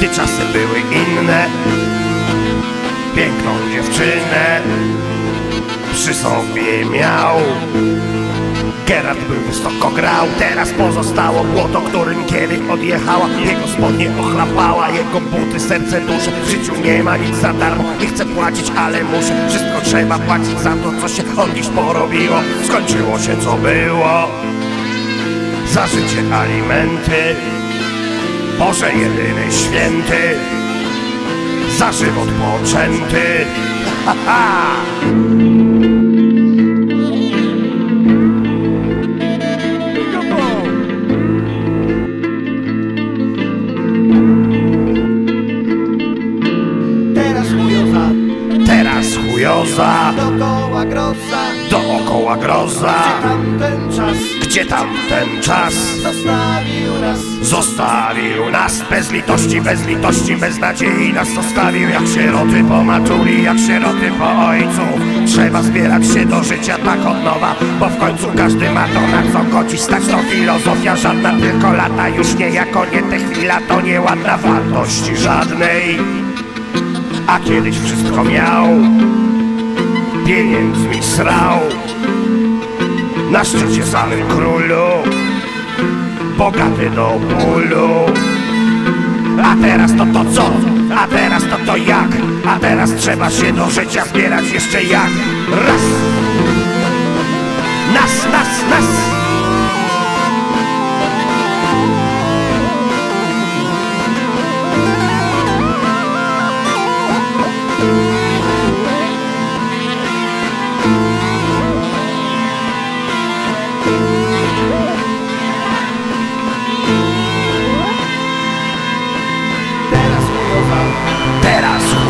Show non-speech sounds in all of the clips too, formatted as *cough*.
Ty czasy były inne Piękną dziewczynę Przy sobie miał Gerard był wysoko grał Teraz pozostało błoto, którym kiedy odjechała. Jego spodnie ochlapała Jego buty, serce, duszę W życiu nie ma nic za darmo Nie chcę płacić, ale muszę. Wszystko trzeba płacić za to, co się od dziś porobiło. Skończyło się, co było. Za życie alimenty. Boże jedyny święty. Za żywot poczęty. Ha, ha! Dookoła groza. Dookoła groza. Tamten czas? Gdzie tam ten czas? Zostawił nas. Zostawił nas bez litości, bez litości, bez nadziei. Nas zostawił Jak sieroty po matuli, jak sieroty po ojcu. Trzeba zbierać się do życia tak od nowa Bo w końcu każdy ma to na co godzić. Stać to filozofia żadna, tylko lata. Już nie jako nie te chwila, to nieładna wartości żadnej A kiedyś wszystko miał Pieniędzmi srał Na szczycie samym królu bogaty do bólu A teraz to to co? A teraz to to jak? A teraz trzeba się do życia zbierać jeszcze jak? Raz! Nas, nas, nas!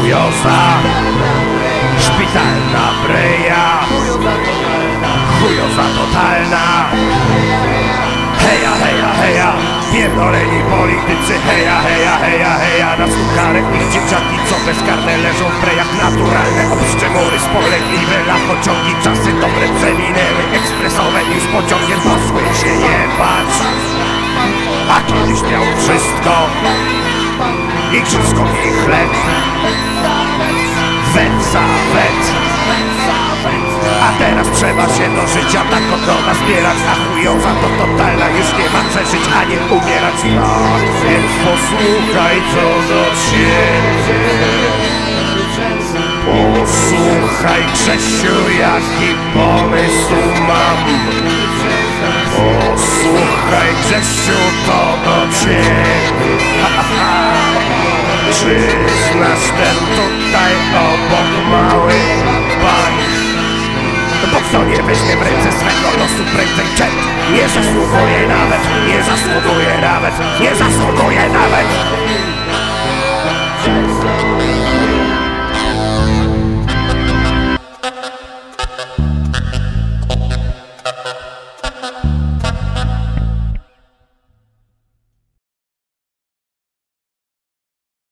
Teraz chujoza Szpitalna breja. Chujoza totalna. Heja, heja, heja. Pierdoleni politycy. Heja, heja, heja, heja. Na sukarek ich dzieciaki Co bezkarne leżą w brejach. Naturalne obszczemury Spolegliwe. Lachociągi Czasy dobre przeminęły. Ekspresowe już pociągiem Poszły się jebać A kiedyś miał wszystko. Igrzysko i chleb Wet za wet A teraz trzeba się do życia tak od nowa zbierać. A chujoza to totalna Już nie ma przeżyć, a nie umierać. Tak, więc posłuchaj co do ciebie Posłuchaj Grzesiu jaki pomysł mam. Posłuchaj Grzesiu to do ciebie *laughs* Czy znasz ten tutaj Nie zasługuje nawet, nie zasługuje nawet, nie zasługuje nawet